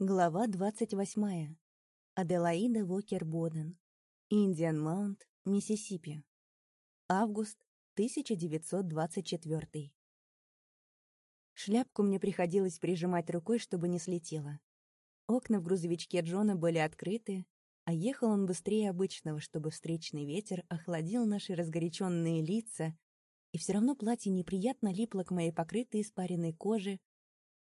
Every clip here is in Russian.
Глава двадцать восьмая. Аделаида Вокер Боден. Индиан Маунт, Миссисипи. Август 1924. Шляпку мне приходилось прижимать рукой, чтобы не слетела. Окна в грузовичке Джона были открыты, а ехал он быстрее обычного, чтобы встречный ветер охладил наши разгоряченные лица, и все равно платье неприятно липло к моей покрытой испаренной коже,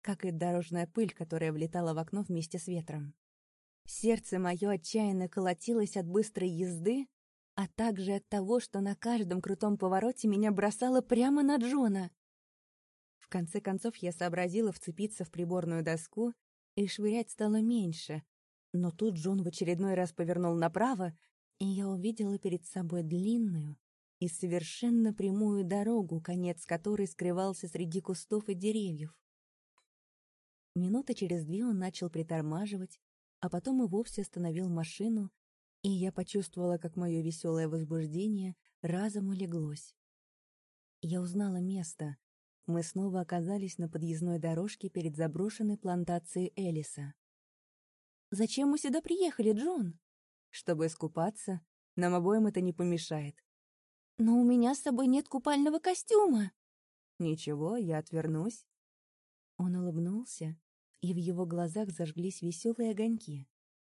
как и дорожная пыль, которая влетала в окно вместе с ветром. Сердце мое отчаянно колотилось от быстрой езды, а также от того, что на каждом крутом повороте меня бросало прямо на Джона. В конце концов я сообразила вцепиться в приборную доску, и швырять стало меньше. Но тут Джон в очередной раз повернул направо, и я увидела перед собой длинную и совершенно прямую дорогу, конец которой скрывался среди кустов и деревьев. Минуты через две он начал притормаживать, а потом и вовсе остановил машину, и я почувствовала, как мое веселое возбуждение разом улеглось. Я узнала место. Мы снова оказались на подъездной дорожке перед заброшенной плантацией Элиса. «Зачем мы сюда приехали, Джон?» «Чтобы искупаться. Нам обоим это не помешает». «Но у меня с собой нет купального костюма». «Ничего, я отвернусь». Он улыбнулся, и в его глазах зажглись веселые огоньки.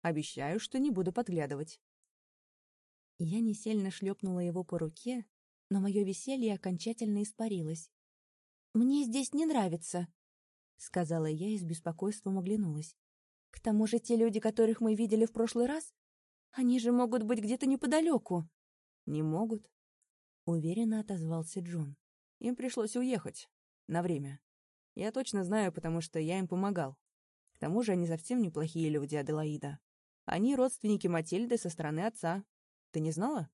«Обещаю, что не буду подглядывать». Я не сильно шлепнула его по руке, но мое веселье окончательно испарилось. «Мне здесь не нравится», — сказала я и с беспокойством оглянулась. «К тому же те люди, которых мы видели в прошлый раз, они же могут быть где-то неподалеку». «Не могут», — уверенно отозвался Джон. «Им пришлось уехать. На время». Я точно знаю, потому что я им помогал. К тому же они совсем неплохие люди, Аделаида. Они родственники Матильды со стороны отца. Ты не знала?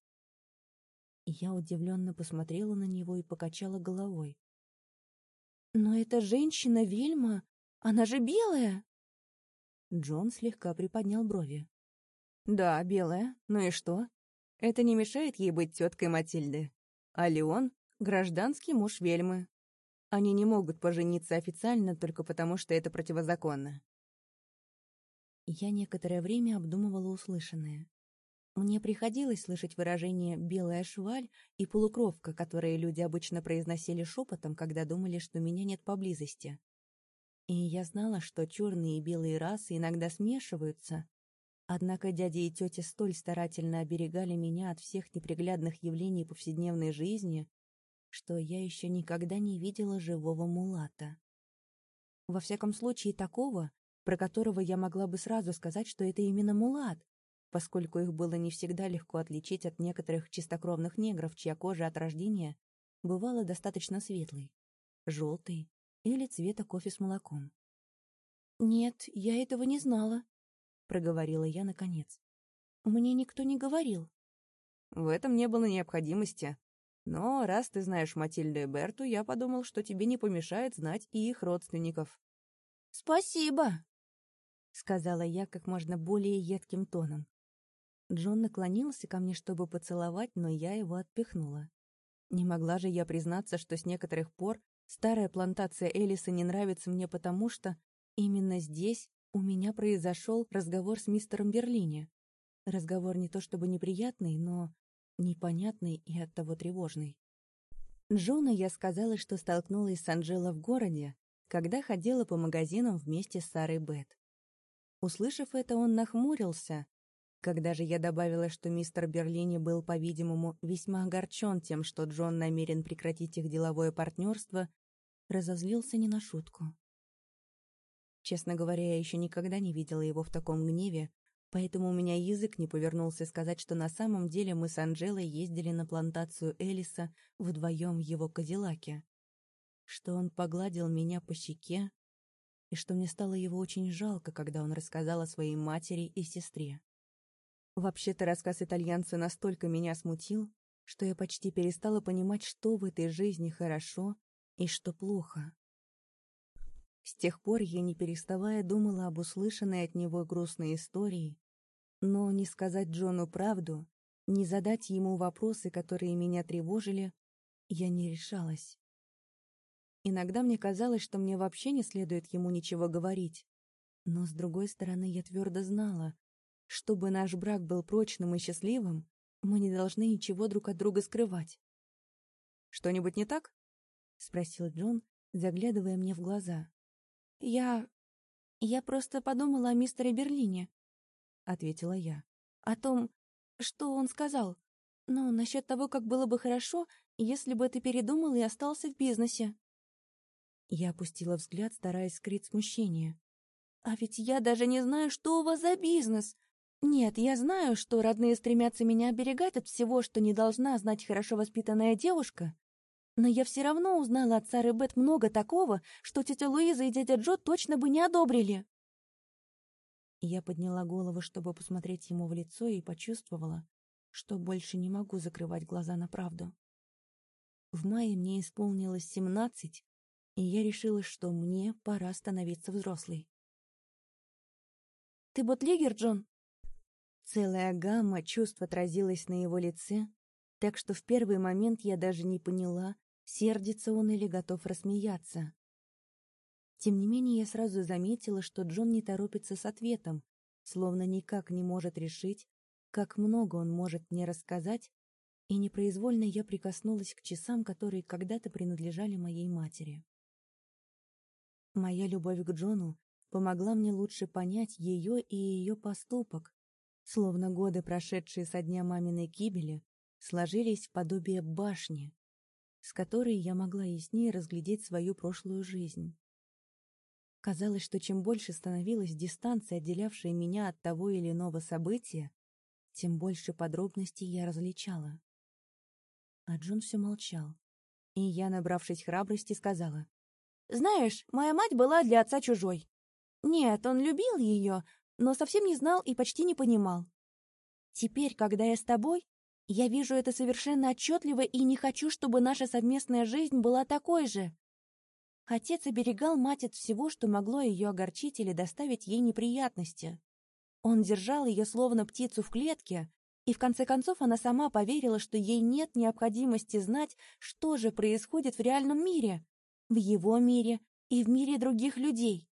Я удивленно посмотрела на него и покачала головой. «Но эта женщина Вельма, она же белая!» Джон слегка приподнял брови. «Да, белая. Ну и что? Это не мешает ей быть теткой Матильды. А Леон — гражданский муж Вельмы, они не могут пожениться официально только потому, что это противозаконно. Я некоторое время обдумывала услышанное. Мне приходилось слышать выражение «белая шваль» и «полукровка», которые люди обычно произносили шепотом, когда думали, что меня нет поблизости. И я знала, что черные и белые расы иногда смешиваются, однако дядя и тетя столь старательно оберегали меня от всех неприглядных явлений повседневной жизни, что я еще никогда не видела живого мулата. Во всяком случае, такого, про которого я могла бы сразу сказать, что это именно мулат, поскольку их было не всегда легко отличить от некоторых чистокровных негров, чья кожа от рождения бывала достаточно светлой, желтой или цвета кофе с молоком. «Нет, я этого не знала», — проговорила я наконец. «Мне никто не говорил». «В этом не было необходимости», но раз ты знаешь Матильду и Берту, я подумал, что тебе не помешает знать и их родственников». «Спасибо», — сказала я как можно более едким тоном. Джон наклонился ко мне, чтобы поцеловать, но я его отпихнула. Не могла же я признаться, что с некоторых пор старая плантация Элиса не нравится мне потому, что именно здесь у меня произошел разговор с мистером Берлине. Разговор не то чтобы неприятный, но непонятный и оттого тревожный. Джона я сказала, что столкнулась с Анджело в городе, когда ходила по магазинам вместе с Сарой Бет. Услышав это, он нахмурился. Когда же я добавила, что мистер Берлини был, по-видимому, весьма огорчен тем, что Джон намерен прекратить их деловое партнерство, разозлился не на шутку. Честно говоря, я еще никогда не видела его в таком гневе, Поэтому у меня язык не повернулся сказать, что на самом деле мы с Анжелой ездили на плантацию Элиса вдвоем в его Кадиллаке. Что он погладил меня по щеке, и что мне стало его очень жалко, когда он рассказал о своей матери и сестре. Вообще-то рассказ итальянца настолько меня смутил, что я почти перестала понимать, что в этой жизни хорошо и что плохо. С тех пор я, не переставая, думала об услышанной от него грустной истории, но не сказать Джону правду, не задать ему вопросы, которые меня тревожили, я не решалась. Иногда мне казалось, что мне вообще не следует ему ничего говорить, Но, с другой стороны, я твердо знала, чтобы наш брак был прочным и счастливым, мы не должны ничего друг от друга скрывать. «Что-нибудь не так?» — спросил Джон, заглядывая мне в глаза. «Я... я просто подумала о мистере Берлине», — ответила я. «О том, что он сказал. Ну, насчет того, как было бы хорошо, если бы ты передумал и остался в бизнесе». Я опустила взгляд, стараясь скрыть смущение. «А ведь я даже не знаю, что у вас за бизнес. Нет, я знаю, что родные стремятся меня оберегать от всего, что не должна знать хорошо воспитанная девушка. Но я все равно узнала от Сары Бет много такого, что тетя Луиза и дядя Джо точно бы не одобрили». Я подняла голову, чтобы посмотреть ему в лицо, и почувствовала, что больше не могу закрывать глаза на правду. В мае мне исполнилось семнадцать, и я решила, что мне пора становиться взрослой. «Ты ботлигер, Джон?» Целая гамма чувств отразилась на его лице, так что в первый момент я даже не поняла, сердится он или готов рассмеяться. Тем не менее, я сразу заметила, что Джон не торопится с ответом, словно никак не может решить, как много он может мне рассказать, и непроизвольно я прикоснулась к часам, которые когда-то принадлежали моей матери. Моя любовь к Джону помогла мне лучше понять ее и ее поступок, словно годы, прошедшие со дня маминой гибели, сложились в подобие башни, с которой я могла яснее разглядеть свою прошлую жизнь. Казалось, что чем больше становилась дистанция, отделявшая меня от того или иного события, тем больше подробностей я различала. А Джон все молчал, и я, набравшись храбрости, сказала, знаешь, моя мать была для отца чужой. Нет, он любил ее, но совсем не знал и почти не понимал. Теперь, когда я с тобой, я вижу это совершенно отчетливо и не хочу, чтобы наша совместная жизнь была такой же. Отец оберегал мать от всего, что могло ее огорчить или доставить ей неприятности. Он держал ее словно птицу в клетке, и в конце концов она сама поверила, что ей нет необходимости знать, что же происходит в реальном мире, в его мире и в мире других людей.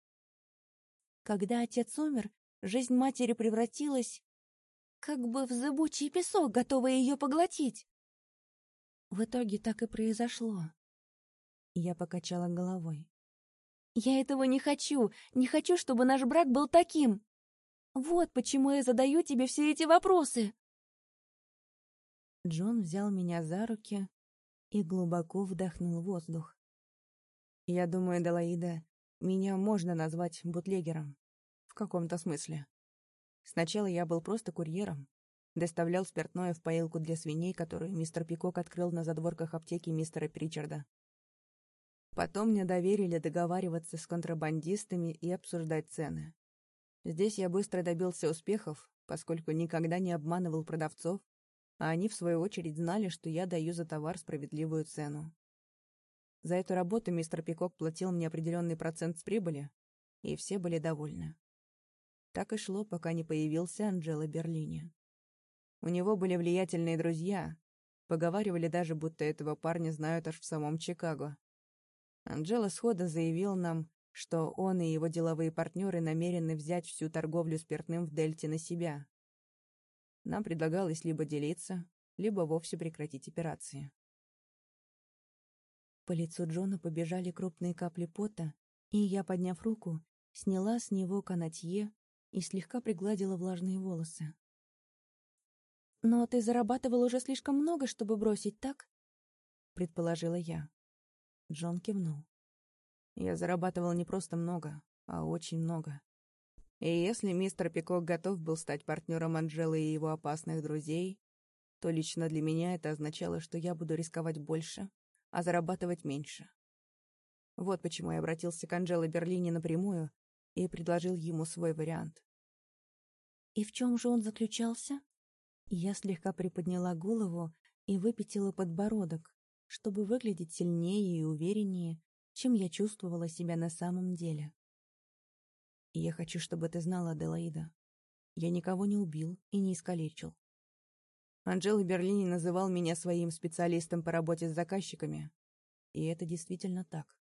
Когда отец умер, жизнь матери превратилась как бы в зыбучий песок, готовый ее поглотить. В итоге так и произошло. Я покачала головой. Я этого не хочу, не хочу, чтобы наш брак был таким. Вот почему я задаю тебе все эти вопросы. Джон взял меня за руки и глубоко вдохнул воздух. Я думаю, Делаида, меня можно назвать бутлегером. В каком-то смысле. Сначала я был просто курьером. Доставлял спиртное в поилку для свиней, которую мистер Пикок открыл на задворках аптеки мистера Причарда. Потом мне доверили договариваться с контрабандистами и обсуждать цены. Здесь я быстро добился успехов, поскольку никогда не обманывал продавцов, а они, в свою очередь, знали, что я даю за товар справедливую цену. За эту работу мистер Пикок платил мне определенный процент с прибыли, и все были довольны. Так и шло, пока не появился Анджело Берлини. У него были влиятельные друзья, поговаривали даже, будто этого парня знают аж в самом Чикаго. Анджело схода заявил нам, что он и его деловые партнеры намерены взять всю торговлю спиртным в Дельте на себя. Нам предлагалось либо делиться, либо вовсе прекратить операции. По лицу Джона побежали крупные капли пота, и я, подняв руку, сняла с него канатье и слегка пригладила влажные волосы. «Но ты зарабатывал уже слишком много, чтобы бросить, так?» — предположила я. Джон кивнул. «Я зарабатывал не просто много, а очень много. И если мистер Пикок готов был стать партнером Анджелы и его опасных друзей, то лично для меня это означало, что я буду рисковать больше, а зарабатывать меньше. Вот почему я обратился к Анджело Берлине напрямую и предложил ему свой вариант. «И в чем же он заключался?» Я слегка приподняла голову и выпятила подбородок, чтобы выглядеть сильнее и увереннее, чем я чувствовала себя на самом деле. «Я хочу, чтобы ты знала, Аделаида. Я никого не убил и не искалечил. Анджело Берлини называл меня своим специалистом по работе с заказчиками. И это действительно так.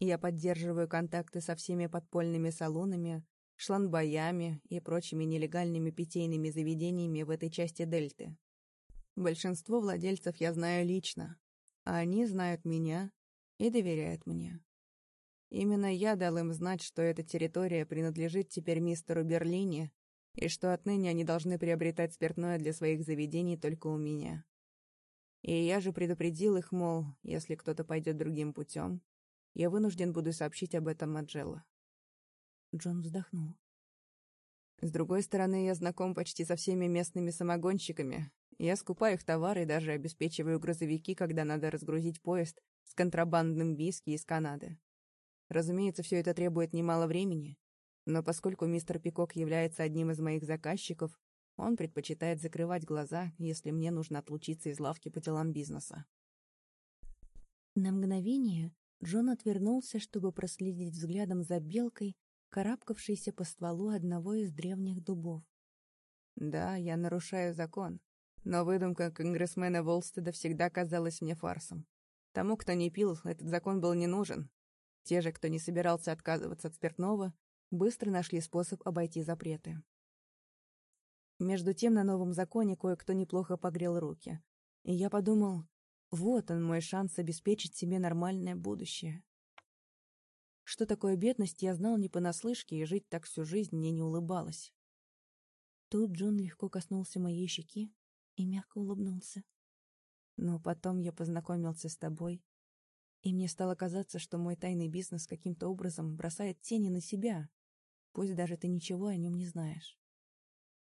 Я поддерживаю контакты со всеми подпольными салонами, шланбаями и прочими нелегальными питейными заведениями в этой части Дельты. Большинство владельцев я знаю лично, а они знают меня и доверяют мне. Именно я дал им знать, что эта территория принадлежит теперь мистеру Берлине, и что отныне они должны приобретать спиртное для своих заведений только у меня. И я же предупредил их, мол, если кто-то пойдет другим путем, я вынужден буду сообщить об этом Маджелло. Джон вздохнул. С другой стороны, я знаком почти со всеми местными самогонщиками. Я скупаю их товары и даже обеспечиваю грузовики, когда надо разгрузить поезд с контрабандным виски из Канады. Разумеется, все это требует немало времени, но поскольку мистер Пикок является одним из моих заказчиков, он предпочитает закрывать глаза, если мне нужно отлучиться из лавки по делам бизнеса. На мгновение Джон отвернулся, чтобы проследить взглядом за белкой, карабкавшейся по стволу одного из древних дубов. «Да, я нарушаю закон, но выдумка конгрессмена Волстеда всегда казалась мне фарсом. Тому, кто не пил, этот закон был не нужен, те же, кто не собирался отказываться от спиртного, быстро нашли способ обойти запреты. Между тем на новом законе кое-кто неплохо погрел руки. И я подумал, вот он мой шанс обеспечить себе нормальное будущее. Что такое бедность, я знал не понаслышке, и жить так всю жизнь мне не улыбалось. Тут Джон легко коснулся моей щеки и мягко улыбнулся. Но потом я познакомился с тобой, и мне стало казаться, что мой тайный бизнес каким-то образом бросает тени на себя, пусть даже ты ничего о нем не знаешь.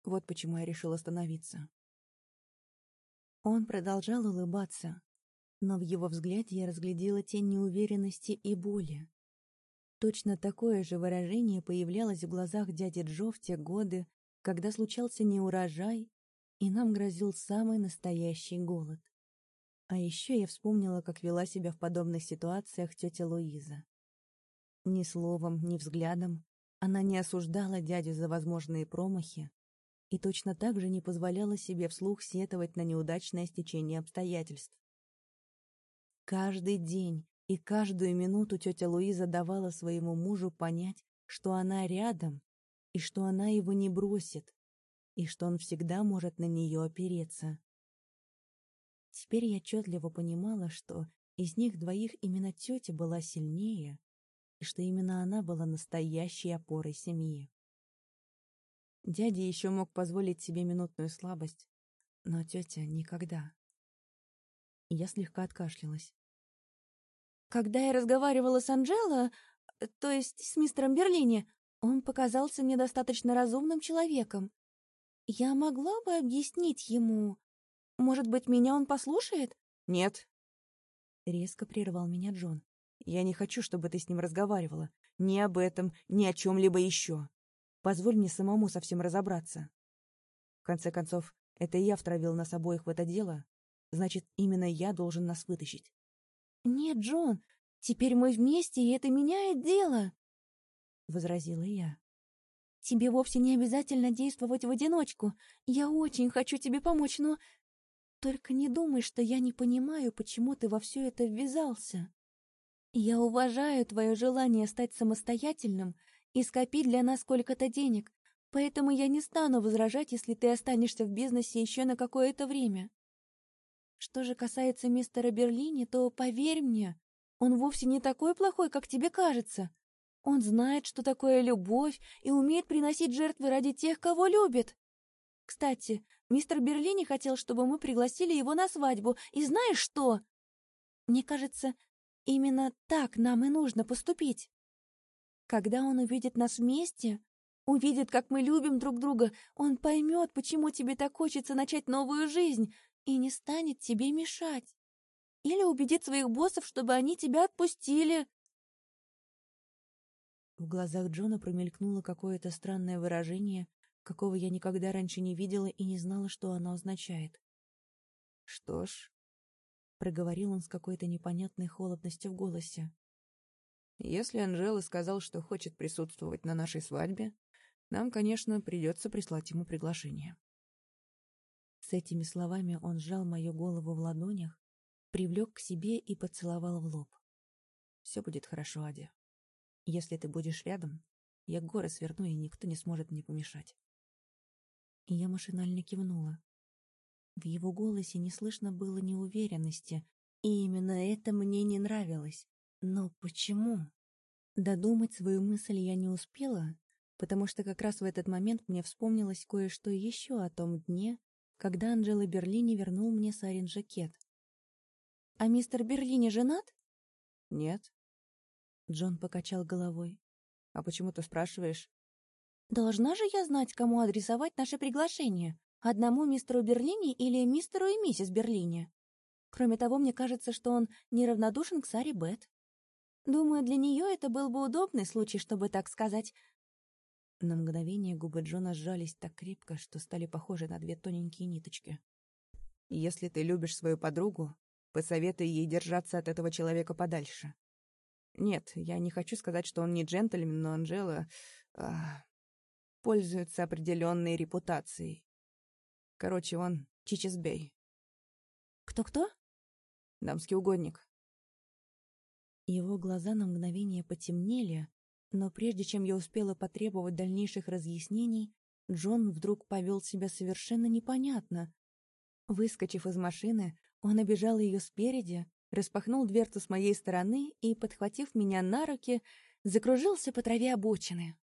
Вот почему я решил остановиться. Он продолжал улыбаться, но в его взгляде я разглядела тень неуверенности и боли. Точно такое же выражение появлялось в глазах дяди Джо в те годы, когда случался неурожай, и нам грозил самый настоящий голод. А еще я вспомнила, как вела себя в подобных ситуациях тетя Луиза. Ни словом, ни взглядом она не осуждала дядю за возможные промахи и точно так же не позволяла себе вслух сетовать на неудачное стечение обстоятельств. Каждый день и каждую минуту тетя Луиза давала своему мужу понять, что она рядом и что она его не бросит, и что он всегда может на нее опереться. Теперь я отчетливо понимала, что из них двоих именно тетя была сильнее, и что именно она была настоящей опорой семьи. Дядя еще мог позволить себе минутную слабость, но тетя никогда. Я слегка откашлялась. Когда я разговаривала с Анджело, то есть с мистером Берлини, он показался мне достаточно разумным человеком. Я могла бы объяснить ему, может быть, меня он послушает? Нет. Резко прервал меня Джон. Я не хочу, чтобы ты с ним разговаривала. Ни об этом, ни о чем-либо еще. Позволь мне самому совсем разобраться. В конце концов, это я втравил нас обоих в это дело. Значит, именно я должен нас вытащить. Нет, Джон, теперь мы вместе, и это меняет дело, — возразила я. Тебе вовсе не обязательно действовать в одиночку. Я очень хочу тебе помочь, но только не думай, что я не понимаю, почему ты во все это ввязался. Я уважаю твое желание стать самостоятельным и скопить для нас сколько-то денег, поэтому я не стану возражать, если ты останешься в бизнесе еще на какое-то время. Что же касается мистера Берлини, то, поверь мне, он вовсе не такой плохой, как тебе кажется. Он знает, что такое любовь, и умеет приносить жертвы ради тех, кого любит. Кстати, мистер Берлини хотел, чтобы мы пригласили его на свадьбу, и знаешь что? Мне кажется, именно так нам и нужно поступить. Когда он увидит нас вместе, увидит, как мы любим друг друга, он поймет, почему тебе так хочется начать новую жизнь, и не станет тебе мешать. Или убедит своих боссов, чтобы они тебя отпустили. В глазах Джона промелькнуло какое-то странное выражение, какого я никогда раньше не видела и не знала, что оно означает. «Что ж», — проговорил он с какой-то непонятной холодностью в голосе. «Если Анжела сказал, что хочет присутствовать на нашей свадьбе, нам, конечно, придется прислать ему приглашение». С этими словами он сжал мою голову в ладонях, привлек к себе и поцеловал в лоб. «Все будет хорошо, Адя. Если ты будешь рядом, я горы сверну, и никто не сможет мне помешать. Я машинально кивнула. В его голосе не слышно было неуверенности, и именно это мне не нравилось. Но почему? Додумать свою мысль я не успела, потому что как раз в этот момент мне вспомнилось кое-что еще о том дне, когда Анжела Берлини вернул мне Сарин жакет. «А мистер Берлини женат?» «Нет». Джон покачал головой. «А почему ты спрашиваешь?» «Должна же я знать, кому адресовать наше приглашение. Одному мистеру Берлини или мистеру и миссис Берлини? Кроме того, мне кажется, что он неравнодушен к Саре Бет. Думаю, для нее это был бы удобный случай, чтобы так сказать. На мгновение губы Джона сжались так крепко, что стали похожи на две тоненькие ниточки. «Если ты любишь свою подругу, посоветуй ей держаться от этого человека подальше. Нет, я не хочу сказать, что он не джентльмен, но Анжела а, пользуется определенной репутацией. Короче, он Чичесбей. Кто-кто? Дамский угодник. Его глаза на мгновение потемнели, но прежде чем я успела потребовать дальнейших разъяснений, Джон вдруг повел себя совершенно непонятно. Выскочив из машины, он обежал ее спереди, распахнул дверцу с моей стороны и, подхватив меня на руки, закружился по траве обочины.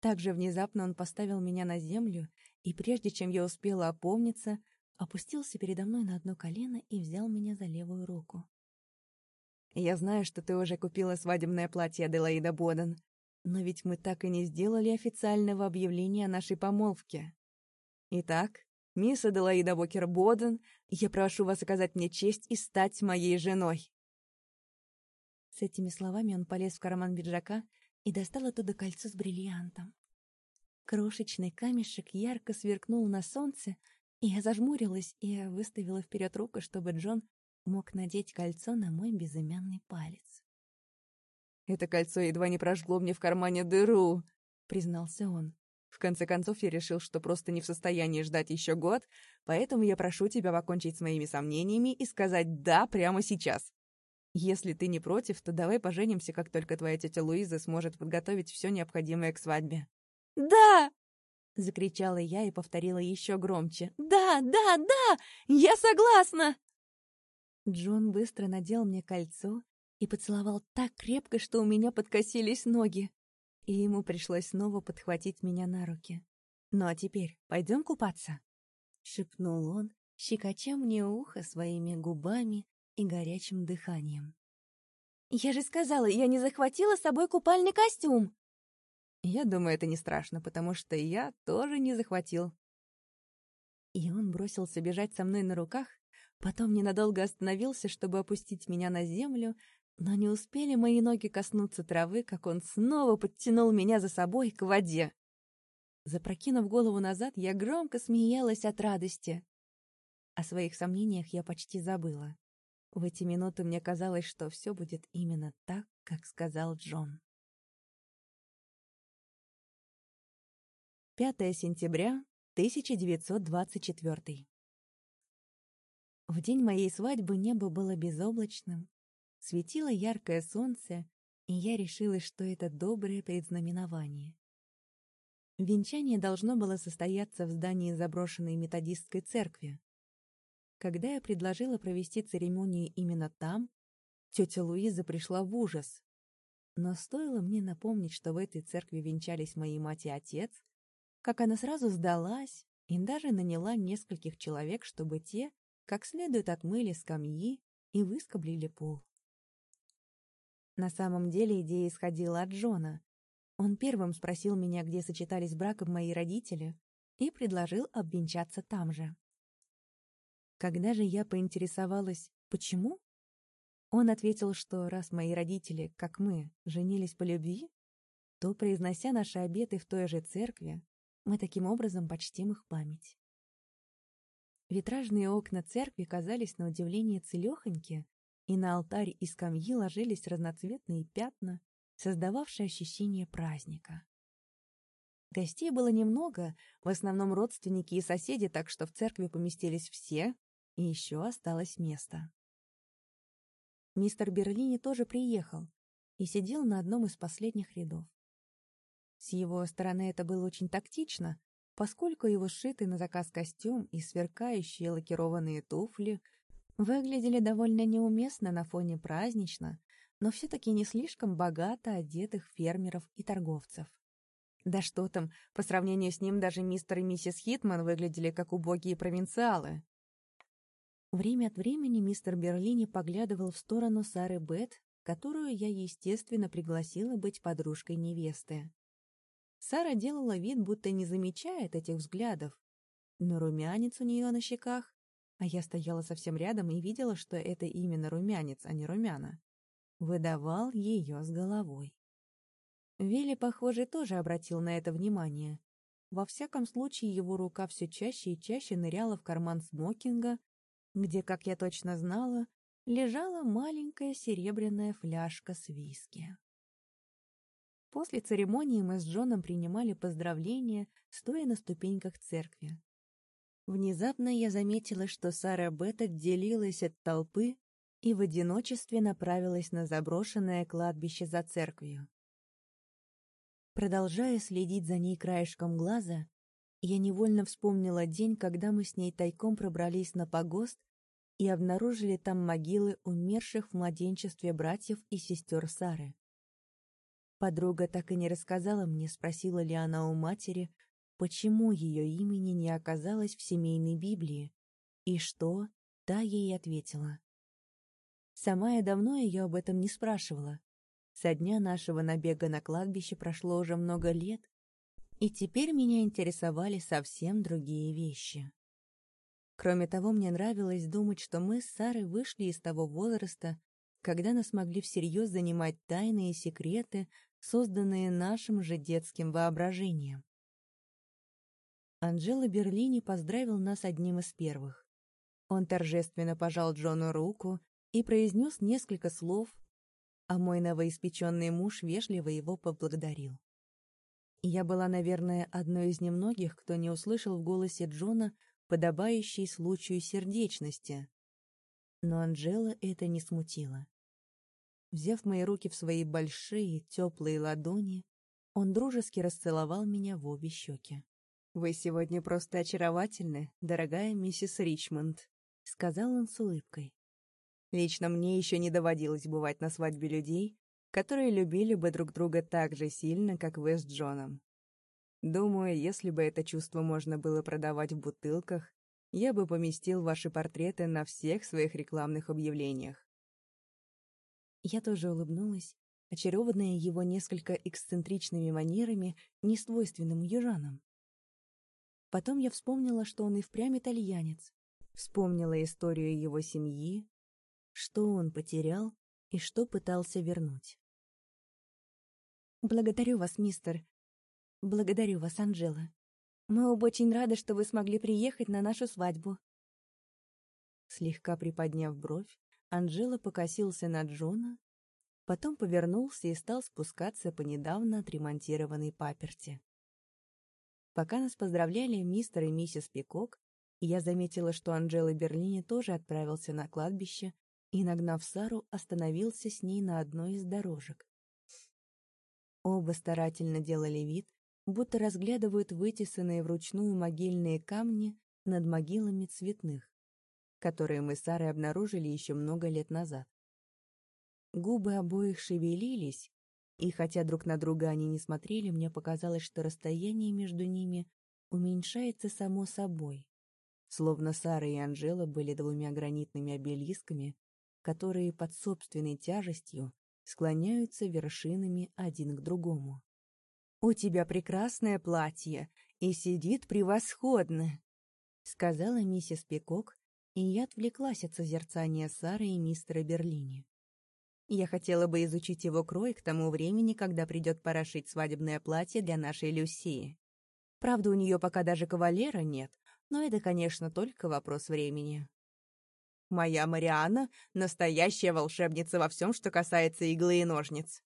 Так же внезапно он поставил меня на землю и прежде чем я успела опомниться, опустился передо мной на одно колено и взял меня за левую руку. «Я знаю, что ты уже купила свадебное платье Аделаида Боден, но ведь мы так и не сделали официального объявления о нашей помолвке. Итак, мисс Аделаида Бокер Боден, я прошу вас оказать мне честь и стать моей женой». С этими словами он полез в карман пиджака и достал оттуда кольцо с бриллиантом. Крошечный камешек ярко сверкнул на солнце, и я зажмурилась и выставила вперед руку, чтобы Джон мог надеть кольцо на мой безымянный палец. «Это кольцо едва не прожгло мне в кармане дыру», — признался он. «В конце концов, я решил, что просто не в состоянии ждать еще год, поэтому я прошу тебя покончить с моими сомнениями и сказать «да» прямо сейчас. Если ты не против, то давай поженимся, как только твоя тетя Луиза сможет подготовить все необходимое к свадьбе». «Да!» — закричала я и повторила еще громче. «Да, да, да! Я согласна!» Джон быстро надел мне кольцо и поцеловал так крепко, что у меня подкосились ноги, и ему пришлось снова подхватить меня на руки. «Ну а теперь пойдем купаться?» — шепнул он, щекоча мне ухо своими губами и горячим дыханием. «Я же сказала, я не захватила с собой купальный костюм!» Я думаю, это не страшно, потому что я тоже не захватил. И он бросился бежать со мной на руках, потом ненадолго остановился, чтобы опустить меня на землю, но не успели мои ноги коснуться травы, как он снова подтянул меня за собой к воде. Запрокинув голову назад, я громко смеялась от радости. О своих сомнениях я почти забыла. В эти минуты мне казалось, что все будет именно так, как сказал Джон. 5 сентября 1924 В день моей свадьбы небо было безоблачным, светило яркое солнце, и я решила, что это доброе предзнаменование. Венчание должно было состояться в здании заброшенной методистской церкви. Когда я предложила провести церемонию именно там, тетя Луиза пришла в ужас. Но стоило мне напомнить, что в этой церкви венчались мои мать и отец, как она сразу сдалась и даже наняла нескольких человек, чтобы те как следует отмыли скамьи и выскоблили пол. На самом деле идея исходила от Джона. Он первым спросил меня, где сочетались браком мои родители, и предложил обвенчаться там же. Когда же я поинтересовалась, почему, он ответил, что раз мои родители, как мы, женились по любви, то, произнося наши обеты в той же церкви, мы таким образом почтим их память. Витражные окна церкви казались на удивление целехоньки, и на алтарь и скамьи ложились разноцветные пятна, создававшие ощущение праздника. Гостей было немного, в основном родственники и соседи, так что в церкви поместились все, и еще осталось место. Мистер Берлини тоже приехал и сидел на одном из последних рядов. С его стороны это было очень тактично, поскольку его сшитый на заказ костюм и сверкающие лакированные туфли выглядели довольно неуместно на фоне празднично, но все-таки не слишком богато одетых фермеров и торговцев. Да что там, по сравнению с ним даже мистер и миссис Хитман выглядели как убогие провинциалы. Время от времени мистер Берлини поглядывал в сторону Сары Бет, которую я, естественно, пригласила быть подружкой невесты. Сара делала вид, будто не замечает этих взглядов, но румянец у нее на щеках, а я стояла совсем рядом и видела, что это именно румянец, а не румяна, выдавал ее с головой. Вилли, похоже, тоже обратил на это внимание. Во всяком случае, его рука все чаще и чаще ныряла в карман смокинга, где, как я точно знала, лежала маленькая серебряная фляжка с виски. После церемонии мы с Джоном принимали поздравления, стоя на ступеньках церкви. Внезапно я заметила, что Сара Бет отделилась от толпы и в одиночестве направилась на заброшенное кладбище за церковью. Продолжая следить за ней краешком глаза, я невольно вспомнила день, когда мы с ней тайком пробрались на погост и обнаружили там могилы умерших в младенчестве братьев и сестер Сары. Подруга так и не рассказала мне, спросила ли она у матери, почему ее имени не оказалось в семейной Библии, и что та ей ответила. Сама я давно ее об этом не спрашивала, со дня нашего набега на кладбище прошло уже много лет, и теперь меня интересовали совсем другие вещи. Кроме того, мне нравилось думать, что мы с Сарой вышли из того возраста, когда нас могли всерьез занимать тайные секреты, созданные нашим же детским воображением. Анжела Берлини поздравил нас одним из первых. Он торжественно пожал Джону руку и произнес несколько слов, а мой новоиспеченный муж вежливо его поблагодарил. Я была, наверное, одной из немногих, кто не услышал в голосе Джона подобающей случаю сердечности. Но Анжела это не смутило. Взяв мои руки в свои большие, теплые ладони, он дружески расцеловал меня в обе щеки. «Вы сегодня просто очаровательны, дорогая миссис Ричмонд», — сказал он с улыбкой. Лично мне еще не доводилось бывать на свадьбе людей, которые любили бы друг друга так же сильно, как вы с Джоном. Думаю, если бы это чувство можно было продавать в бутылках, я бы поместил ваши портреты на всех своих рекламных объявлениях. Я тоже улыбнулась, очарованная его несколько эксцентричными манерами, несвойственным южанам. Потом я вспомнила, что он и впрямь итальянец, вспомнила историю его семьи, что он потерял и что пытался вернуть. «Благодарю вас, мистер. Благодарю вас, Анжела. Мы оба очень рады, что вы смогли приехать на нашу свадьбу». Слегка приподняв бровь, Анжела покосился на Джона, потом повернулся и стал спускаться по недавно отремонтированной паперти. Пока нас поздравляли мистер и миссис Пикок, я заметила, что Анжела Берлини тоже отправился на кладбище и, нагнав Сару, остановился с ней на одной из дорожек. Оба старательно делали вид, будто разглядывают вытесанные вручную могильные камни над могилами цветных, которые мы с Сарой обнаружили еще много лет назад. Губы обоих шевелились, и хотя друг на друга они не смотрели, мне показалось, что расстояние между ними уменьшается само собой, словно Сара и Анжела были двумя гранитными обелисками, которые под собственной тяжестью склоняются вершинами один к другому. «У тебя прекрасное платье и сидит превосходно», — сказала миссис Пикок, и я отвлеклась от созерцания Сары и мистера Берлини. Я хотела бы изучить его крой к тому времени, когда придет пора шить свадебное платье для нашей Люсии. Правда, у нее пока даже кавалера нет, но это, конечно, только вопрос времени. Моя Мариана — настоящая волшебница во всем, что касается иглы и ножниц.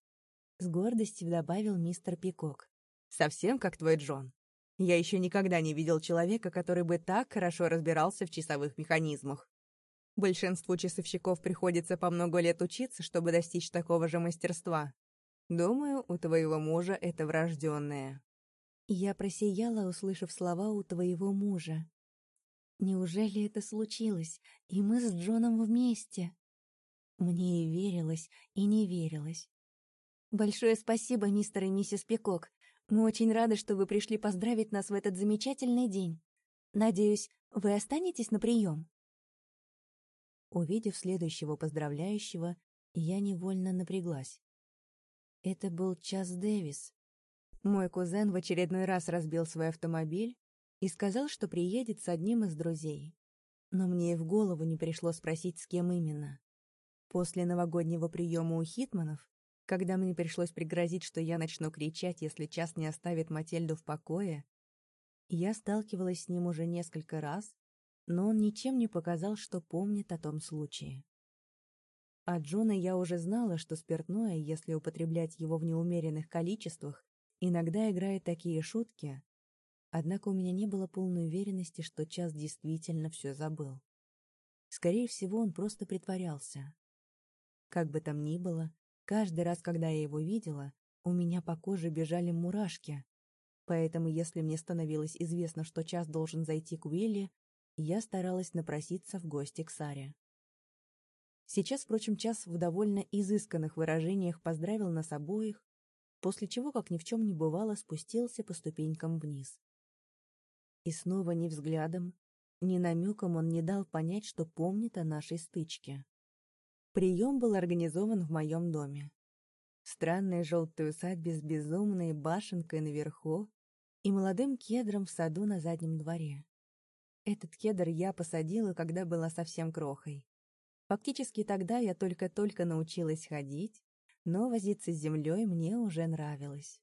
С гордостью добавил мистер Пикок. Совсем как твой Джон. Я еще никогда не видел человека, который бы так хорошо разбирался в часовых механизмах. Большинству часовщиков приходится по много лет учиться, чтобы достичь такого же мастерства. Думаю, у твоего мужа это врожденное. Я просияла, услышав слова «у твоего мужа». Неужели это случилось, и мы с Джоном вместе? Мне и верилось, и не верилось. Большое спасибо, мистер и миссис Пикок. Мы очень рады, что вы пришли поздравить нас в этот замечательный день. Надеюсь, вы останетесь на прием? Увидев следующего поздравляющего, я невольно напряглась. Это был Час Дэвис. Мой кузен в очередной раз разбил свой автомобиль и сказал, что приедет с одним из друзей. Но мне и в голову не пришло спросить, с кем именно. После новогоднего приема у Хитманов, когда мне пришлось пригрозить, что я начну кричать, если час не оставит Мательду в покое, я сталкивалась с ним уже несколько раз, но он ничем не показал, что помнит о том случае. От Джона я уже знала, что спиртное, если употреблять его в неумеренных количествах, иногда играет такие шутки, Однако у меня не было полной уверенности, что час действительно все забыл. Скорее всего, он просто притворялся. Как бы там ни было, каждый раз, когда я его видела, у меня по коже бежали мурашки. Поэтому, если мне становилось известно, что час должен зайти к Уилли, я старалась напроситься в гости к Саре. Сейчас, впрочем, час в довольно изысканных выражениях поздравил нас обоих, после чего, как ни в чем не бывало, спустился по ступенькам вниз. И снова ни взглядом, ни намеком он не дал понять, что помнит о нашей стычке. Прием был организован в моем доме. Странная желтая усадьбе с безумной башенкой наверху и молодым кедром в саду на заднем дворе. Этот кедр я посадила, когда была совсем крохой. Фактически тогда я только-только научилась ходить, но возиться с землей мне уже нравилось.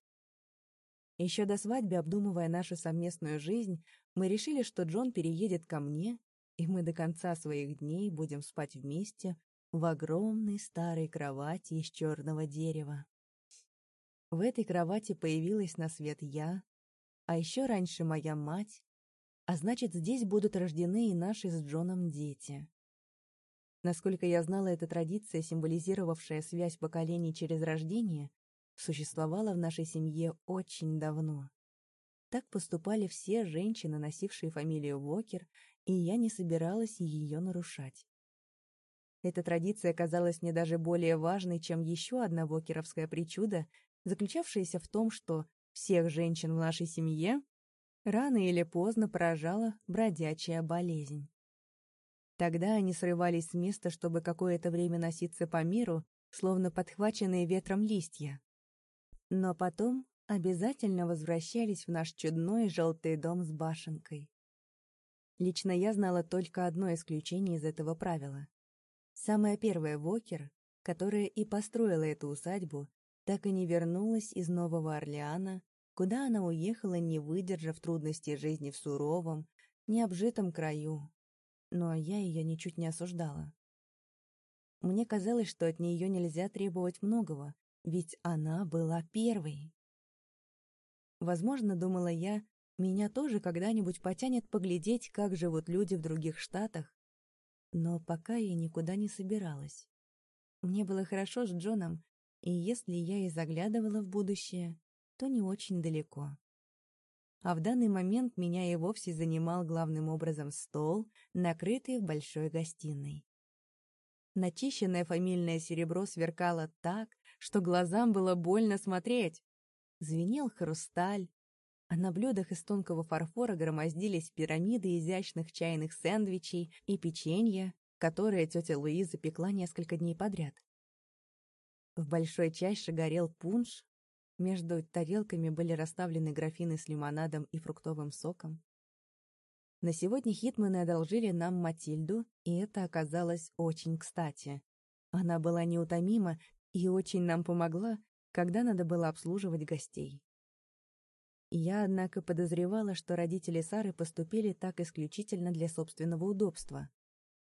Еще до свадьбы, обдумывая нашу совместную жизнь, мы решили, что Джон переедет ко мне, и мы до конца своих дней будем спать вместе в огромной старой кровати из черного дерева. В этой кровати появилась на свет я, а еще раньше моя мать, а значит, здесь будут рождены и наши с Джоном дети. Насколько я знала, эта традиция, символизировавшая связь поколений через рождение, существовала в нашей семье очень давно. Так поступали все женщины, носившие фамилию Вокер, и я не собиралась ее нарушать. Эта традиция казалась мне даже более важной, чем еще одна вокеровская причуда, заключавшаяся в том, что всех женщин в нашей семье рано или поздно поражала бродячая болезнь. Тогда они срывались с места, чтобы какое-то время носиться по миру, словно подхваченные ветром листья но потом обязательно возвращались в наш чудной желтый дом с башенкой. Лично я знала только одно исключение из этого правила. Самая первая Вокер, которая и построила эту усадьбу, так и не вернулась из Нового Орлеана, куда она уехала, не выдержав трудностей жизни в суровом, необжитом краю. Но я ее ничуть не осуждала. Мне казалось, что от нее нельзя требовать многого, ведь она была первой. Возможно, думала я, меня тоже когда-нибудь потянет поглядеть, как живут люди в других штатах. Но пока я никуда не собиралась. Мне было хорошо с Джоном, и если я и заглядывала в будущее, то не очень далеко. А в данный момент меня и вовсе занимал главным образом стол, накрытый в большой гостиной. Начищенное фамильное серебро сверкало так, что глазам было больно смотреть. Звенел хрусталь, а на блюдах из тонкого фарфора громоздились пирамиды изящных чайных сэндвичей и печенья, которые тетя Луиза пекла несколько дней подряд. В большой чаше горел пунш, между тарелками были расставлены графины с лимонадом и фруктовым соком. На сегодня Хитманы одолжили нам Матильду, и это оказалось очень кстати. Она была неутомима и очень нам помогла, когда надо было обслуживать гостей. Я, однако, подозревала, что родители Сары поступили так исключительно для собственного удобства.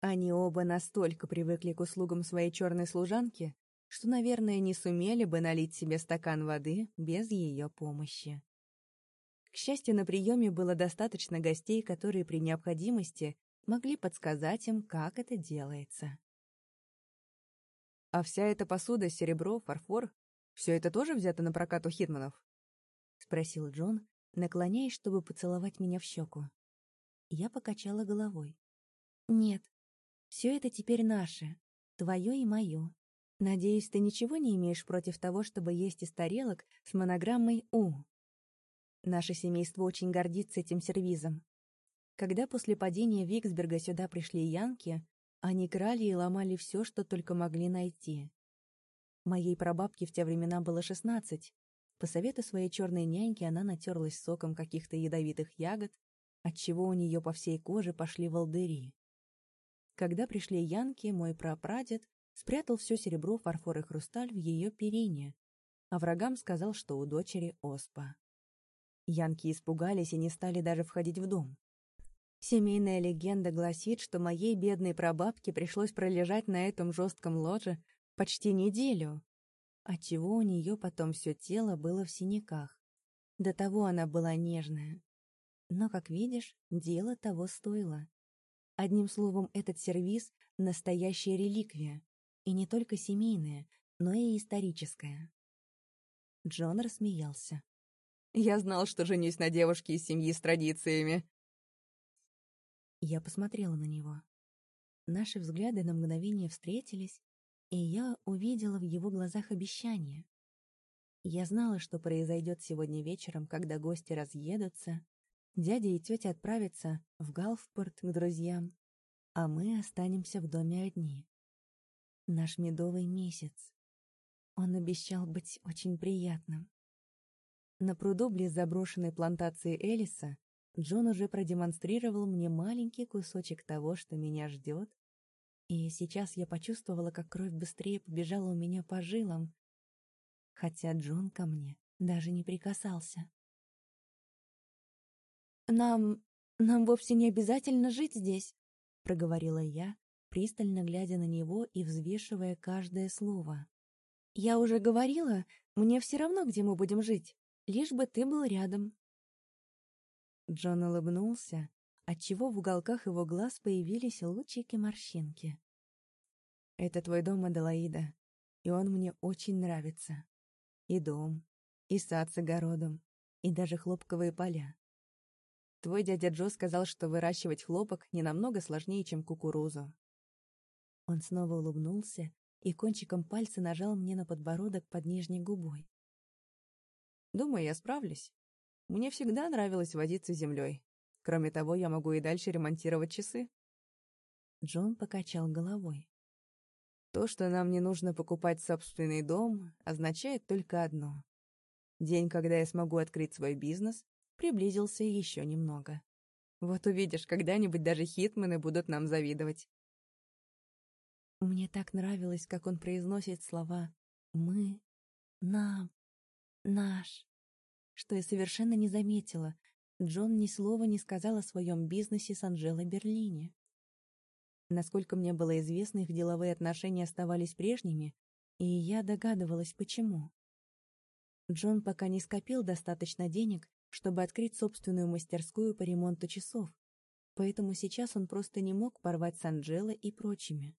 Они оба настолько привыкли к услугам своей черной служанки, что, наверное, не сумели бы налить себе стакан воды без ее помощи. К счастью, на приеме было достаточно гостей, которые при необходимости могли подсказать им, как это делается. А вся эта посуда, серебро, фарфор Все это тоже взято на прокат у Хитманов?» — спросил Джон, наклоняясь, чтобы поцеловать меня в щеку. Я покачала головой. «Нет, все это теперь наше, твое и мое. Надеюсь, ты ничего не имеешь против того, чтобы есть из тарелок с монограммой «У». Наше семейство очень гордится этим сервизом. Когда после падения Виксберга сюда пришли янки, они крали и ломали все, что только могли найти. Моей прабабке в те времена было шестнадцать. По совету своей черной няньки она натерлась соком каких-то ядовитых ягод, отчего у нее по всей коже пошли волдыри. Когда пришли янки, мой прапрадед спрятал все серебро, фарфор и хрусталь в ее перине, а врагам сказал, что у дочери оспа. Янки испугались и не стали даже входить в дом. Семейная легенда гласит, что моей бедной прабабке пришлось пролежать на этом жестком ложе почти неделю, отчего у нее потом все тело было в синяках. До того она была нежная. Но, как видишь, дело того стоило. Одним словом, этот сервиз — настоящая реликвия. И не только семейная, но и историческая. Джон рассмеялся. «Я знал, что женюсь на девушке из семьи с традициями. Я посмотрела на него. Наши взгляды на мгновение встретились, и я увидела в его глазах обещание. Я знала, что произойдет сегодня вечером, когда гости разъедутся, дядя и тетя отправятся в Галфпорт к друзьям, а мы останемся в доме одни. Наш медовый месяц. Он обещал быть очень приятным. На пруду близ заброшенной плантации Элиса Джон уже продемонстрировал мне маленький кусочек того, что меня ждет, и сейчас я почувствовала, как кровь быстрее побежала у меня по жилам, хотя Джон ко мне даже не прикасался. «Нам... нам вовсе не обязательно жить здесь», — проговорила я, пристально глядя на него и взвешивая каждое слово. «Я уже говорила, мне все равно, где мы будем жить, лишь бы ты был рядом». Джон улыбнулся, отчего в уголках его глаз появились лучики-морщинки. «Это твой дом, Аделаида, и он мне очень нравится. И дом, и сад с огородом, и даже хлопковые поля. Твой дядя Джо сказал, что выращивать хлопок не намного сложнее, чем кукурузу». Он снова улыбнулся и кончиком пальца нажал мне на подбородок под нижней губой. «Думаю, я справлюсь. Мне всегда нравилось возиться землей. Кроме того, я могу и дальше ремонтировать часы. Джон покачал головой. То, что нам не нужно покупать собственный дом, означает только одно. День, когда я смогу открыть свой бизнес, приблизился еще немного. Вот увидишь, когда-нибудь даже хитмены будут нам завидовать. Мне так нравилось, как он произносит слова «мы», «нам», «наш» что я совершенно не заметила. Джон ни слова не сказал о своем бизнесе с Анжелой Берлине. Насколько мне было известно, их деловые отношения оставались прежними, и я догадывалась, почему. Джон пока не скопил достаточно денег, чтобы открыть собственную мастерскую по ремонту часов, поэтому сейчас он просто не мог порвать с Анжелой и прочими.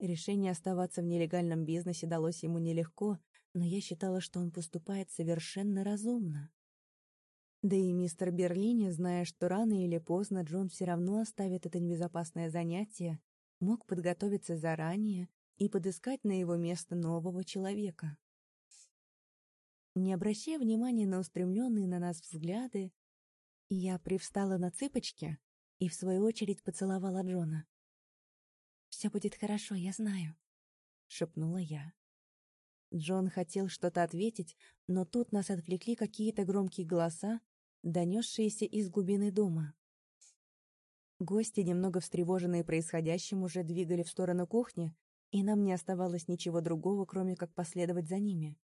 Решение оставаться в нелегальном бизнесе далось ему нелегко, но я считала, что он поступает совершенно разумно. Да и мистер Берлини, зная, что рано или поздно Джон все равно оставит это небезопасное занятие, мог подготовиться заранее и подыскать на его место нового человека. Не обращая внимания на устремленные на нас взгляды, я привстала на цыпочки и, в свою очередь, поцеловала Джона. «Все будет хорошо, я знаю», — шепнула я. Джон хотел что-то ответить, но тут нас отвлекли какие-то громкие голоса, донесшиеся из глубины дома. Гости, немного встревоженные происходящим, уже двигали в сторону кухни, и нам не оставалось ничего другого, кроме как последовать за ними.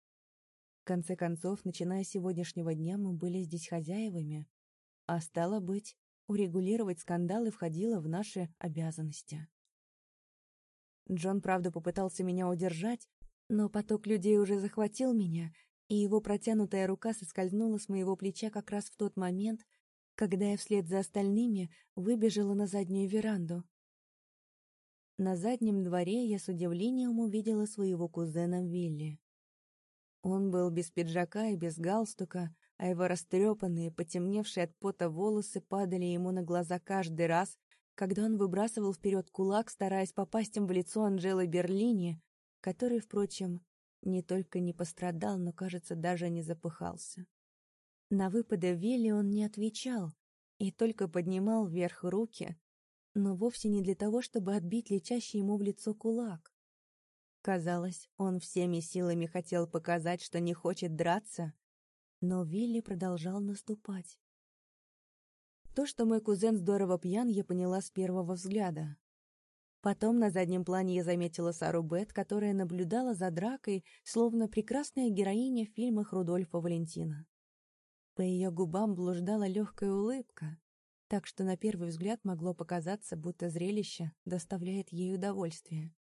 В конце концов, начиная с сегодняшнего дня, мы были здесь хозяевами, а стало быть, урегулировать скандалы входило в наши обязанности. Джон, правда, попытался меня удержать, но поток людей уже захватил меня, и его протянутая рука соскользнула с моего плеча как раз в тот момент, когда я вслед за остальными выбежала на заднюю веранду. На заднем дворе я с удивлением увидела своего кузена Вилли. Он был без пиджака и без галстука, а его растрепанные, потемневшие от пота волосы падали ему на глаза каждый раз, когда он выбрасывал вперед кулак, стараясь попасть им в лицо Анжелы Берлини, который, впрочем, не только не пострадал, но, кажется, даже не запыхался. На выпады Вилли он не отвечал и только поднимал вверх руки, но вовсе не для того, чтобы отбить летящий ему в лицо кулак. Казалось, он всеми силами хотел показать, что не хочет драться, но Вилли продолжал наступать. То, что мой кузен здорово пьян, я поняла с первого взгляда. Потом на заднем плане я заметила Сару Бет, которая наблюдала за дракой, словно прекрасная героиня в фильмах Рудольфа Валентина. По ее губам блуждала легкая улыбка, так что на первый взгляд могло показаться, будто зрелище доставляет ей удовольствие.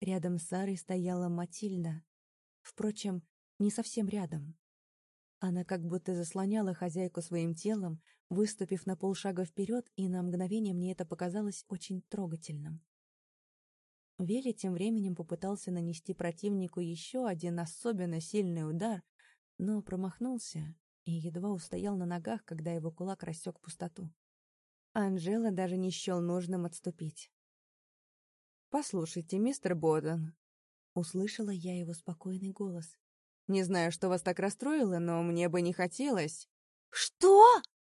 Рядом с Сарой стояла Матильда. Впрочем, не совсем рядом. Она как будто заслоняла хозяйку своим телом, выступив на полшага вперед, и на мгновение мне это показалось очень трогательным. Вели тем временем попытался нанести противнику еще один особенно сильный удар, но промахнулся и едва устоял на ногах, когда его кулак рассек пустоту. Анжела даже не счел нужным отступить. «Послушайте, мистер Боден», — услышала я его спокойный голос. Не знаю, что вас так расстроило, но мне бы не хотелось. Что?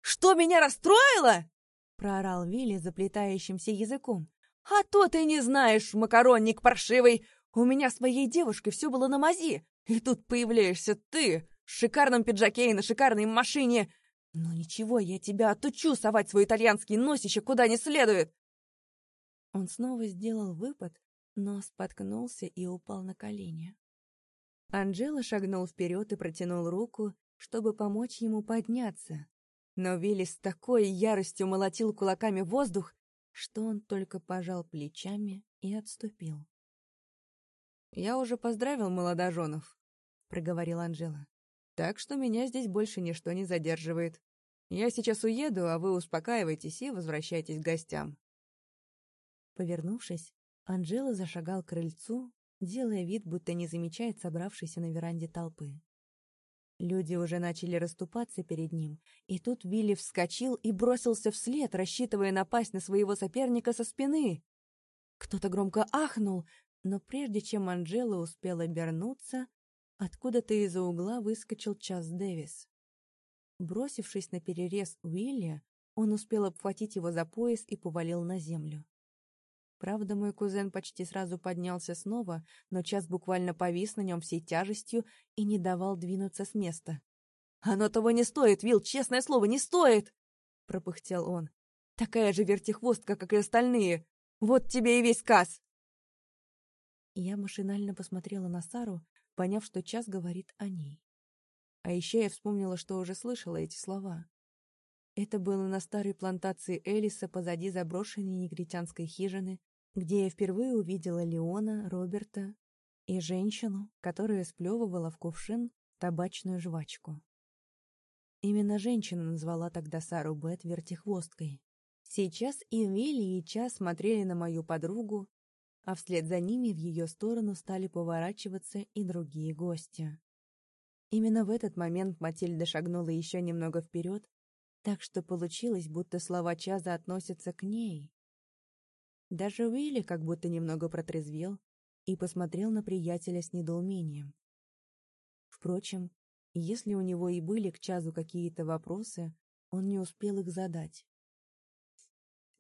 Что меня расстроило? проорал Вилли заплетающимся языком. А то ты не знаешь, макаронник паршивый. У меня с моей девушкой все было на мази, и тут появляешься ты в шикарном пиджаке и на шикарной машине. Ну ничего, я тебя отучу совать свой итальянский носище куда не следует. Он снова сделал выпад, но споткнулся и упал на колени. Анжела шагнул вперед и протянул руку, чтобы помочь ему подняться. Но Вилли с такой яростью молотил кулаками воздух, что он только пожал плечами и отступил. «Я уже поздравил молодоженов», — проговорил Анжела. «Так что меня здесь больше ничто не задерживает. Я сейчас уеду, а вы успокаивайтесь и возвращайтесь к гостям». Повернувшись, Анжела зашагал к крыльцу, делая вид, будто не замечает собравшейся на веранде толпы. Люди уже начали расступаться перед ним, и тут Вилли вскочил и бросился вслед, рассчитывая напасть на своего соперника со спины. Кто-то громко ахнул, но прежде чем Анжела успела обернуться, откуда-то из-за угла выскочил Час Дэвис. Бросившись на перерез Уилли, он успел обхватить его за пояс и повалил на землю. Правда, мой кузен почти сразу поднялся снова, но час буквально повис на нем всей тяжестью и не давал двинуться с места. «Оно того не стоит, Вил, честное слово, не стоит!» — пропыхтел он. «Такая же вертихвостка, как и остальные! Вот тебе и весь касс!» Я машинально посмотрела на Сару, поняв, что час говорит о ней. А еще я вспомнила, что уже слышала эти слова. Это было на старой плантации Элиса позади заброшенной негритянской хижины, где я впервые увидела Леона, Роберта и женщину, которая сплевывала в кувшин табачную жвачку. Именно женщина назвала тогда Сару Бет вертихвосткой. Сейчас и Вилли, и Час смотрели на мою подругу, а вслед за ними в ее сторону стали поворачиваться и другие гости. Именно в этот момент Матильда шагнула еще немного вперед, так что получилось, будто слова Чаза относятся к ней, даже Уилли как будто немного протрезвел и посмотрел на приятеля с недоумением. Впрочем, если у него и были к Чазу какие-то вопросы, он не успел их задать.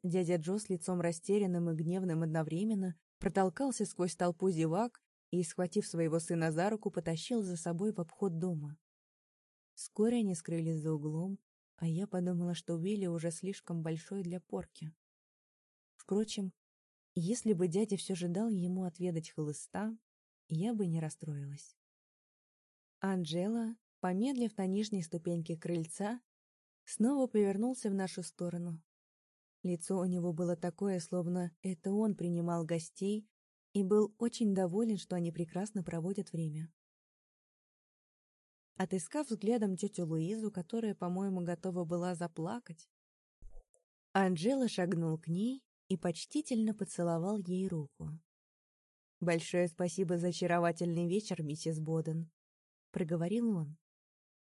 Дядя Джо с лицом растерянным и гневным одновременно протолкался сквозь толпу зевак и, схватив своего сына за руку, потащил за собой в обход дома. Вскоре они скрылись за углом, а я подумала, что Уилли уже слишком большой для порки. Впрочем, если бы дядя все же дал ему отведать хлыста, я бы не расстроилась. Анджела, помедлив на нижней ступеньке крыльца, снова повернулся в нашу сторону. Лицо у него было такое, словно это он принимал гостей и был очень доволен, что они прекрасно проводят время. Отыскав взглядом тетю Луизу, которая, по-моему, готова была заплакать, Анжела шагнул к ней и почтительно поцеловал ей руку. «Большое спасибо за очаровательный вечер, миссис Боден. проговорил он.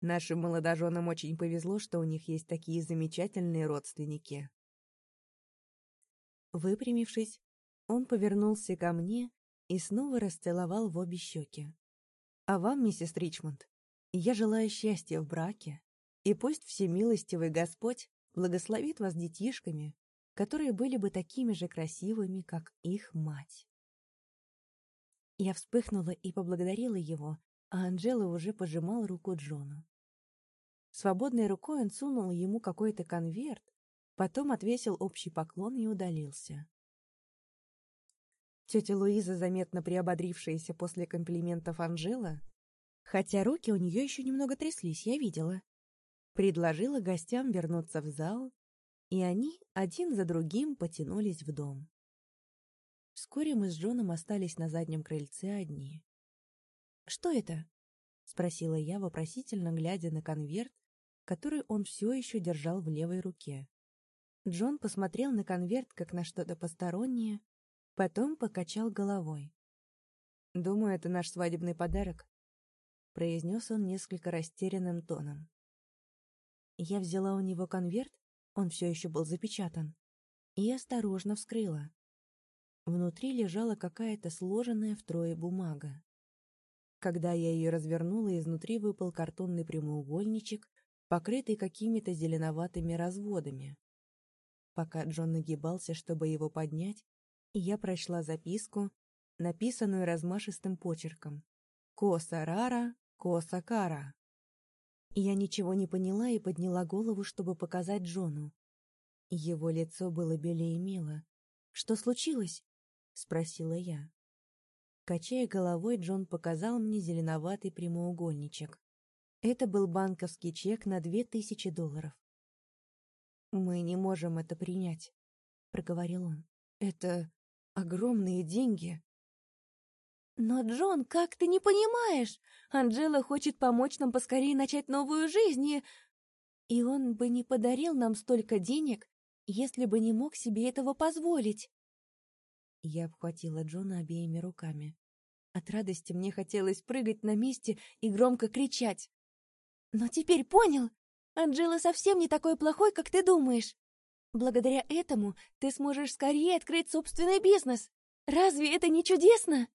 Нашим молодоженам очень повезло, что у них есть такие замечательные родственники. Выпрямившись, он повернулся ко мне и снова расцеловал в обе щеки. «А вам, миссис Ричмонд, я желаю счастья в браке, и пусть всемилостивый Господь благословит вас детишками, которые были бы такими же красивыми, как их мать». Я вспыхнула и поблагодарила его, а Анжела уже пожимал руку Джону. Свободной рукой он сунул ему какой-то конверт, потом отвесил общий поклон и удалился. Тетя Луиза, заметно приободрившаяся после комплиментов Анжела, хотя руки у нее еще немного тряслись, я видела, предложила гостям вернуться в зал, и они один за другим потянулись в дом. Вскоре мы с Джоном остались на заднем крыльце одни. «Что это?» — спросила я, вопросительно глядя на конверт, который он все еще держал в левой руке. Джон посмотрел на конверт, как на что-то постороннее, потом покачал головой. «Думаю, это наш свадебный подарок», — произнес он несколько растерянным тоном. Я взяла у него конверт, он все еще был запечатан, и осторожно вскрыла. Внутри лежала какая-то сложенная втрое бумага. Когда я ее развернула, изнутри выпал картонный прямоугольничек, покрытый какими-то зеленоватыми разводами. Пока Джон нагибался, чтобы его поднять, я прочла записку, написанную размашистым почерком. «Коса рара, коса кара». Я ничего не поняла и подняла голову, чтобы показать Джону. Его лицо было белее мела. «Что случилось?» — спросила я. Качая головой, Джон показал мне зеленоватый прямоугольничек. Это был банковский чек на две тысячи долларов. «Мы не можем это принять», — проговорил он. «Это огромные деньги». «Но, Джон, как ты не понимаешь? Анжела хочет помочь нам поскорее начать новую жизнь, и... И он бы не подарил нам столько денег, если бы не мог себе этого позволить». Я обхватила Джона обеими руками. От радости мне хотелось прыгать на месте и громко кричать. Но теперь понял, Анжела совсем не такой плохой, как ты думаешь. Благодаря этому ты сможешь скорее открыть собственный бизнес. Разве это не чудесно?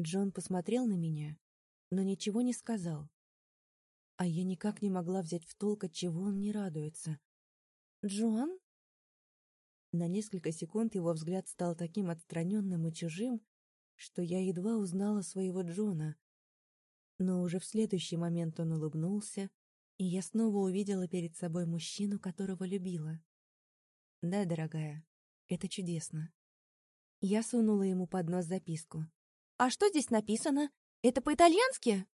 Джон посмотрел на меня, но ничего не сказал. А я никак не могла взять в толк, от чего он не радуется. «Джон?» На несколько секунд его взгляд стал таким отстраненным и чужим, что я едва узнала своего Джона, но уже в следующий момент он улыбнулся, и я снова увидела перед собой мужчину, которого любила. Да, дорогая, это чудесно. Я сунула ему под нос записку. «А что здесь написано? Это по-итальянски?»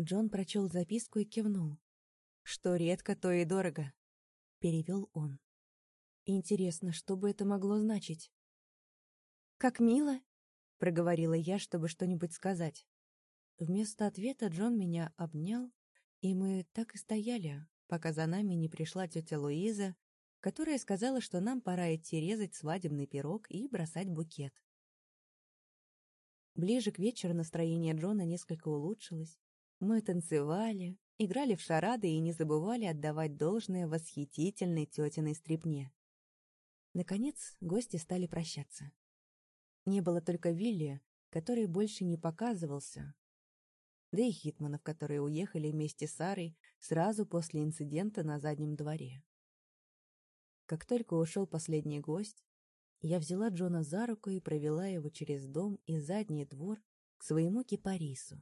Джон прочел записку и кивнул. «Что редко, то и дорого», — перевел он. «Интересно, что бы это могло значить?» «Как мило», — проговорила я, чтобы что-нибудь сказать. Вместо ответа Джон меня обнял, и мы так и стояли, пока за нами не пришла тетя Луиза, которая сказала, что нам пора идти резать свадебный пирог и бросать букет. Ближе к вечеру настроение Джона несколько улучшилось. Мы танцевали, играли в шарады и не забывали отдавать должное восхитительной тетиной стрипне. Наконец, гости стали прощаться. Не было только Вилли, который больше не показывался, да и Хитманов, которые уехали вместе с Сарой сразу после инцидента на заднем дворе. Как только ушел последний гость, я взяла Джона за руку и провела его через дом и задний двор к своему кипарису.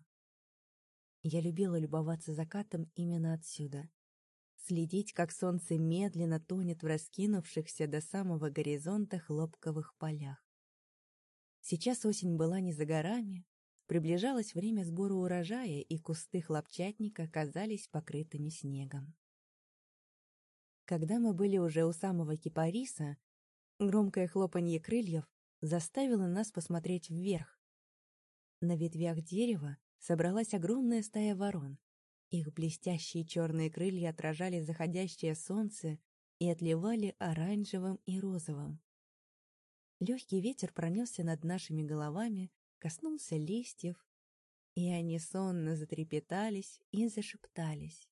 Я любила любоваться закатом именно отсюда. Следить, как солнце медленно тонет в раскинувшихся до самого горизонта хлопковых полях. Сейчас осень была не за горами, Приближалось время сбора урожая, и кусты хлопчатника казались покрытыми снегом. Когда мы были уже у самого кипариса, громкое хлопанье крыльев заставило нас посмотреть вверх. На ветвях дерева собралась огромная стая ворон. Их блестящие черные крылья отражали заходящее солнце и отливали оранжевым и розовым. Легкий ветер пронесся над нашими головами, коснулся листьев, И они сонно затрепетались и зашептались.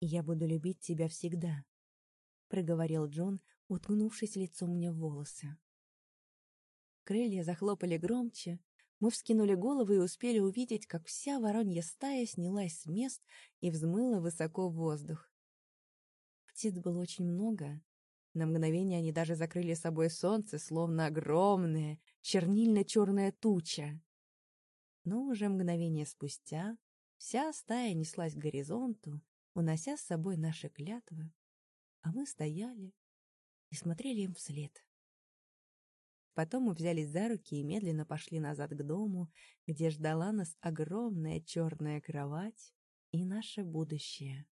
«Я буду любить тебя всегда», — проговорил Джон, уткнувшись лицом мне в волосы. Крылья захлопали громче, мы вскинули головы и успели увидеть, как вся воронья стая снялась с мест и взмыла высоко в воздух. Птиц было очень много. На мгновение они даже закрыли собой солнце, словно огромная, чернильно-черная туча. Но уже мгновение спустя вся стая неслась к горизонту, унося с собой наши клятвы, а мы стояли и смотрели им вслед. Потом мы взялись за руки и медленно пошли назад к дому, где ждала нас огромная черная кровать и наше будущее.